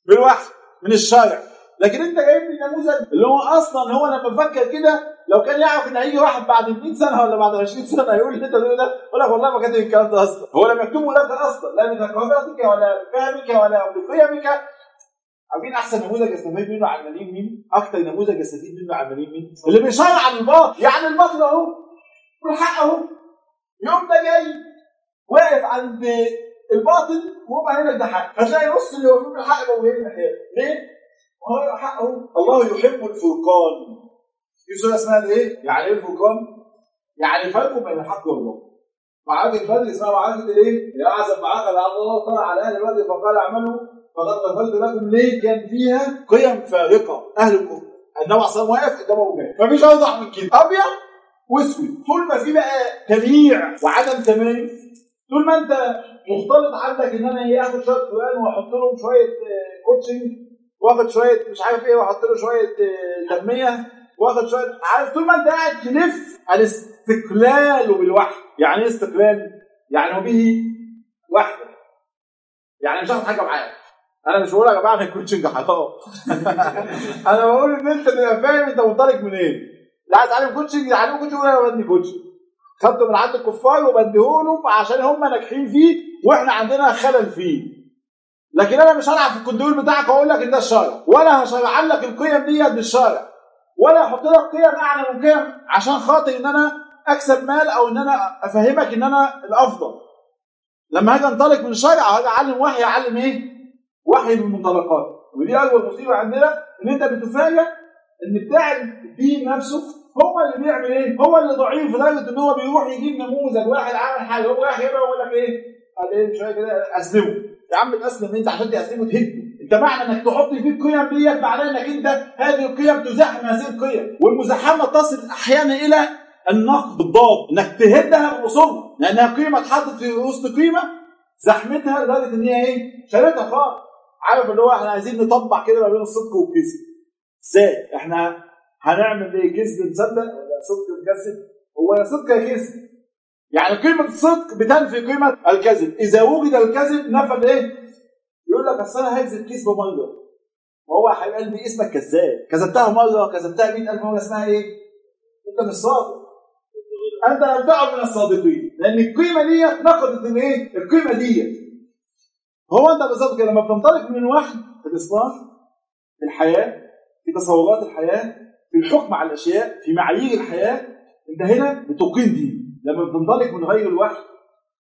بالوحي من الشارع لكن أنت جايب لي نموذج اللي هو أصلا هو لما بفكر كده لو كان يعرف إن هيجي واحد بعد 100 سنة ولا بعد 20 سنة هيقول لي أنت تقول ده يقول لك والله ما كاتب الكلام ده أصلا هو لم يكتبه لك أصلا لا بثقافتك ولا بفهمك ولا بقيمك عارفين أحسن نموذج يستفيد منه علمانيين مين؟ أكتر نموذج يستفيد منه علمانيين مين؟ اللي بيشرع عن الباطل يعني الباطل أهو والحق أهو يوم ده جاي واقف عند الباطل وهو لك ده حق فتلاقي نص اللي واقفين بالحق بقوا جايين ناحيه ليه؟ هو حق اهو الله يحب الفرقان في سورة اسمها إيه؟ يعني إيه الفرقان؟ يعني فرق بين الحق والباطل معركة بدر اسمها معركة الايه؟ اعظم معركة لعل الله طلع على أهل بدر فقال اعملوا فقد غفرت لكم ليه؟ كان فيها قيم فارقة أهل الكفر النبي عليه واقف قدام أبو جهل مفيش أوضح من كده أبيض واسود. طول ما في بقى تمييع وعدم تمام طول ما انت مختلط عندك ان أنا إيه اخد شوية قرآن واحط لهم شوية آه، coaching واخد شوية مش عارف إيه واحط له شوية آه، تنمية واخد شوية عارف طول ما انت قاعد تلف الاستغناء بالوحي. يعني إيه استغناء؟ يعني وبه وحده. يعني مش هاخد حاجة معاك أنا مش بقول يا جماعة إن ال coaching حرام. أنا بقول إن أنت تبقى فاهم أنت منطلق منين. لا عايز تعلم coaching تعلم coaching وأنا بدي coaching خدته من عند الكفار وبديهولهم عشان هم ناجحين فيه وإحنا عندنا خلل فيه. لكن أنا مش هلعب في الكندول بتاعك وأقول لك إن ده الشرع ولا هشرع لك القيم ديت بالشرع ولا أحط لك قيم أعلى من قيم عشان خاطر إن أنا أكسب مال أو إن أنا أفهمك إن أنا الأفضل. لما هاجي أنطلق من الشرع هاجي أعلم وحي أعلم إيه؟ وحي من المنطلقات ودي أول مصيبة عندنا إن أنت بتفاجئ إن بتاع الدين نفسه هو اللي بيعمل إيه؟ هو اللي ضعيف. لدرجه إن هو بيروح يجيب نموذج واحد عامل حاجة هو رايح يبقى يقول لك إيه؟ قال إيه؟ شوية كده أسلمه. يا عم تسلم أنت عشان تسلمه تهده. أنت معنى إنك تحط فيه القيم ديت معناه إنك أنت هذه القيم تزاحم هذه القيم. والمزاحمه تصل أحيانا إلى النقد بالضاد إنك تهدها بالاصول لأنها قيمة اتحطت في وسط قيمة زحمتها لدرجة إن هي إيه؟ شالتها خالص. عارف اللي هو إحنا عايزين نطبع كده ما بين الصدق والكذب. إزاي؟ إحنا هنعمل إيه؟ كذب نصدق ولا صدق نكذب؟ هو يا صدق يا كذب يعني قيمة الصدق بتنفي قيمة الكذب إذا وجد الكذب نفى الايه؟ يقول لك أصل أنا هكذب كذب مره وهو حبيب قلبي اسمك كذاب كذبتها مرة كذبتها 100000 مرة اسمها إيه؟ أنت مش صادق أنت لم تعد من الصادقين لأن القيمة ديت نقضت الايه؟ القيمة ديت هو أنت بالظبط لما بتنطلق من وحي في الإصلاح في الحياة في تصورات الحياة في الحكم على الأشياء في معايير الحياة أنت هنا بتقيم دين لما بتنطلق من غير الوحي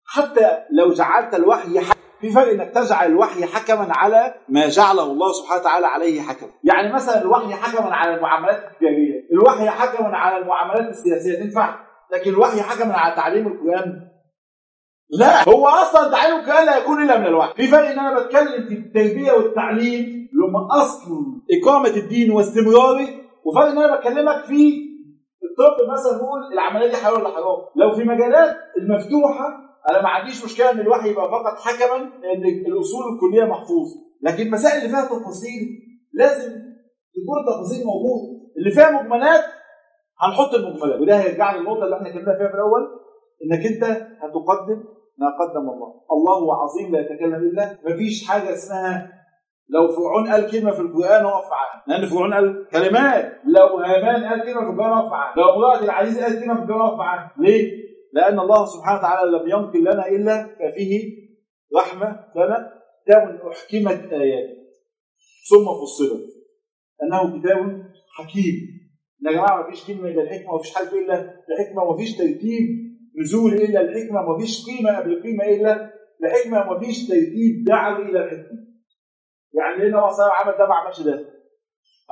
حتى لو جعلت الوحي في فرق إنك تجعل الوحي حكما على ما جعله الله سبحانه وتعالى عليه حكما. يعني مثلا الوحي حكما على المعاملات التجارية الوحي حكما على المعاملات السياسية تنفع. لكن الوحي حكما على تعليم القران لا. هو أصلا تعليم القران لا يكون إلا من الوحي. في فرق إن أنا بتكلم في التربيه والتعليم لما أصل إقامة الدين واستمراره وفرق إن أنا بكلمك في الطب مثلا نقول العملية دي حلال ولا حرام؟ لو في مجالات المفتوحة أنا ما عنديش مشكلة إن الوحي يبقى فقط حكما إن الأصول الكلية محفوظه لكن المسائل اللي فيها تفاصيل لازم تكون التفاصيل موجودة. اللي فيها مجملات هنحط المجملات. وده هيرجع للنقطة اللي إحنا اتكلمنا فيها في الأول إنك أنت هتقدم ما قدم الله. الله عظيم لا يتكلم إلا مفيش حاجة اسمها لو فرعون قال كلمة في القرآن اقف معاه لأن فرعون قال كلمات. لو هامان قال كلمة في القرآن اقف معاه لو امرأة العزيز قالت كلمة في القرآن اقف معاه ليه؟ لأن الله سبحانه وتعالى لم ينقل لنا إلا ففيه رحمة لنا كتاب أحكمت آياته. ثم فصلت. أنه كتاب حكيم. يا جماعة ما فيش كلمة إلا الحكمة وما فيش حرف إلا الحكمة وما فيش ترتيب نزول إلا الحكمة وما فيش قيمة قبل قيمة إلا الحكمة وما فيش ترتيب دعوي إلى الحكمة. يعني ليه هو عمل ده ما عملش ده.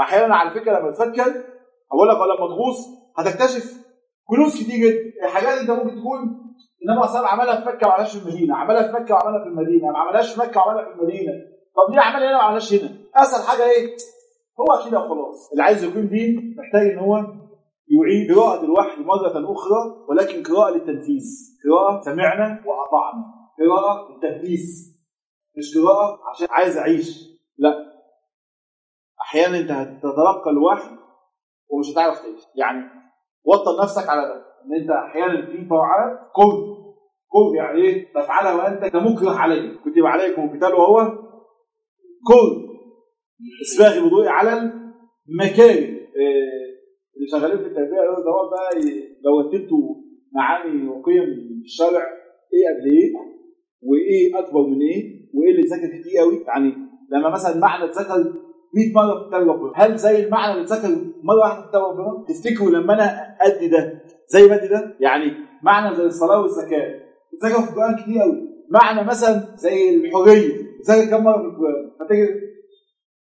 أحيانا على فكرة لما تفكر أقول لك لما تغوص هتكتشف كنوز كتير جدا. حاجات أنت ممكن تكون انما صار عملها في مكة وما عملهاش في المدينة عملها في مكة وعملها في المدينة ما عملهاش في مكة وعملها في المدينة. طب ليه عملها هنا وما عملهاش هنا؟ أسهل حاجة إيه؟ هو كده وخلاص. اللي عايز يقيم دين محتاج إن هو يعيد قراءة الوحي مرة أخرى ولكن قراءة للتنفيذ. قراءة سمعنا وأطعنا. قراءة للتنفيذ. مش قراءة عشان عايز أعيش. لا. أحيانا أنت هتتلقى الوحي ومش هتعرف تعيش. يعني وطن نفسك على ده. إن أنت أحيانا في طاعات قرب قرب يعني إيه؟ تفعلها وأنت مكره عليه كتب عليكم القتال وهو قرب اسباغ الوضوء على المكاره إيه اللي شغالين في التربية دوت بقى لو اتيتوا معاني وقيم الشرع إيه قبل إيه؟ وإيه أكبر من إيه؟ وإيه اللي اتذكر كتير قوي؟ يعني لما مثلا معنى اتذكر 100 مرة في كتاب ربنا هل زي المعنى اللي اتذكر مرة واحدة في كتاب ربنا تفتكروا لما أنا أدي ده زي أدي ده؟ يعني معنى زي الصلاة والزكاة. اتذكر في القرآن كتير قوي معنى مثلا زي الحرية. اتذكر كم مرة في القرآن؟ هتيجي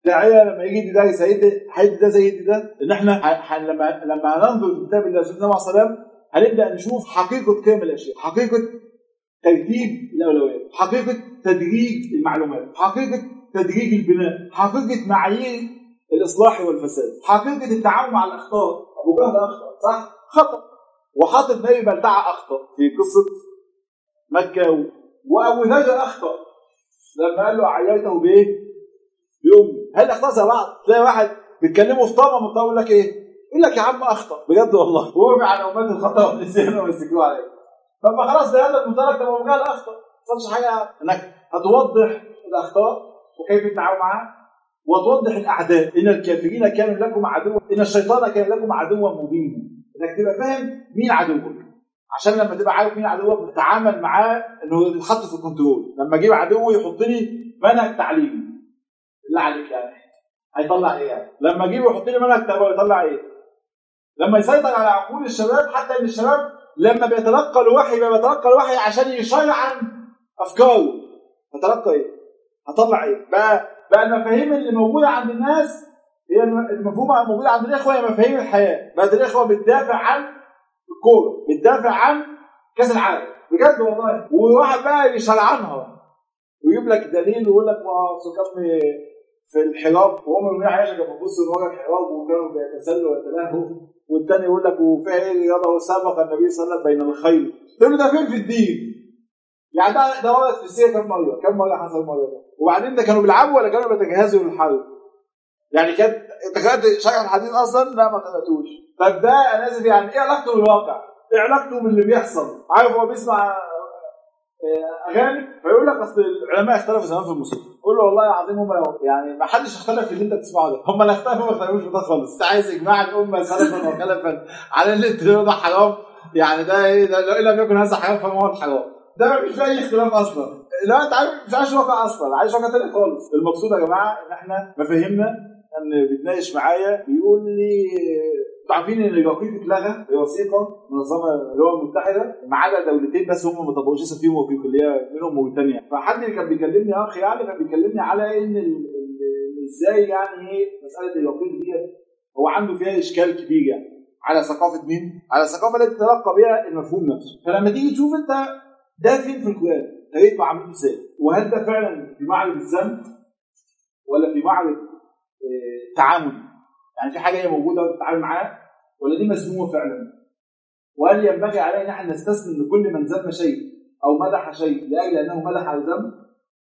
داعيه لما يجي يدي ده هيدي هيدي ده زي يدي ده. ان إحنا. لما لما هننظر في كتاب الله سبحانه وتعالى هنبدأ نشوف حقيقة قيم الاشياء حقيقة ترتيب الأولويات. حقيقة تدريج المعلومات. حقيقة تدريج البناء. حقيقة معايير الإصلاح والفساد. حقيقة التعامل مع الأخطاء. أبو جهل أخطأ صح؟ خطأ. وحاطط نبي بلتعه أخطأ في قصة مكة. وأبو ذر أخطأ. لما قال له عيرته بإيه؟ بأمه. هل اخطا زي بعض؟ تلاقي واحد بيتكلموا في طابة من يقول لك إيه؟ يقول لك يا عم أخطأ. بجد والله. ورمي على امات الخطأ والنسيان ويمسكوه عليه. طب ما خلاص ده هذا المدرك طب ما قال أخطأ. ما حاجة انك هتوضح الأخطاء؟ وكيف التعامل معها؟ وتوضح الأعداء إن الكافرين كانوا لكم عدوا إن الشيطان كان لكم عدوا مبينا. إنك تبقى فاهم مين عدوك عشان لما تبقى عارف مين عدوك تتعامل معاه إنه يتحط في الكنترول. لما أجيب عدو يحط لي منهج تعليمي. بالله عليك يعني هيطلع إيه يعني؟ لما اجيبه يحط لي منهج تربوي يطلع إيه؟ لما يسيطر على عقول الشباب حتى إن الشباب لما بيتلقى الوحي بيتلقى الوحي عشان يشيعن أفكاره. فتلقى إيه؟ هطلع إيه؟ بقى بقى المفاهيم اللي موجودة عند الناس هي المفهومه الموجودة عند الإخوة هي مفاهيم الحياة. بقت الإخوة بتدافع عن الكوره بتدافع عن كأس العالم. بجد والله. وواحد بقى يشرعنها ويجيب لك دليل ويقول لك ما سكان في الحراب وهم من عايشه كانوا بيبصوا من ورا الحراب وكانوا بيتسلوا ويتلاهوا والتاني يقول لك وفيها إيه رياضة وسبق النبي صلى الله عليه وسلم بين الخيل. تقول ده فين في الدين؟ يعني ده ده في السيرة كم مرة؟ كم مرة حصل ده؟ وبعدين ده كانوا بيلعبوا ولا كانوا بيتجهزوا للحرب؟ يعني كانت انت قرأت شرح الحديث أصلا؟ لا ما قرأتوش طب ده أنا اسف يعني إيه علاقته بالواقع؟ إيه علاقته باللي بيحصل؟ عارف هو بيسمع أغاني فيقول لك أصل العلماء اختلفوا زمان في الموسيقى قول له والله العظيم هم يعني ما حدش اختلف في اللي أنت بتسمعه ده هم لا اختلفوا ما اختلفوش في ده خالص أنت عايز إجماع الأمة سلفا وخلفا على ان التلفزيون ده حرام يعني ده إيه ده لو لم يكن هذا حرام فما هو الحرام ده ما فيه اي اختلاف أصلا. لا أنت عارف مش عايش واقع أصلا عايش واقع تاني خالص. المقصود يا جماعة إن إحنا مفاهيمنا إن بيتناقش معايا بيقول لي أنتوا عارفين إن الوثيقه اتلغى؟ الوثيقه منظمة الامم المتحدة ما عدا دولتين بس هم ما طبقوش لسه فيهم اللي هي منهم موريتانيا. فحد اللي كان بيكلمني اخ يعني كان بيكلمني على إن إزاي يعني إيه مسألة الوثيقه دي؟ هو عنده فيها إشكال كبير يعني. على ثقافة مين؟ على الثقافه التي تتلقى بها المفهوم نفسه. فلما تيجي تشوف أنت ده فين في القرآن؟ طريقته عامله إزاي؟ وهل ده فعلا في معرض الذنب ولا في معرض تعامل؟ يعني في حاجة هي موجودة وتتعامل معاها ولا دي مسمومة فعلا؟ وهل ينبغي علينا إن إحنا نستسلم لكل من ذم شيء أو مدح شيء لاجل أنه مدح على ذنب؟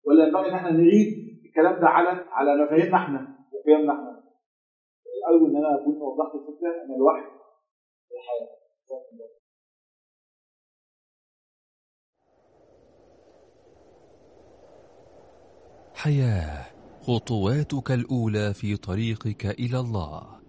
ولا ينبغي إن إحنا نعيد الكلام ده على على مفاهيمنا إحنا وقيمنا إحنا؟ ارجو إن أنا أكون وضحت الفكرة ان الوحي الحياة حياه خطواتك الأولى في طريقك إلى الله.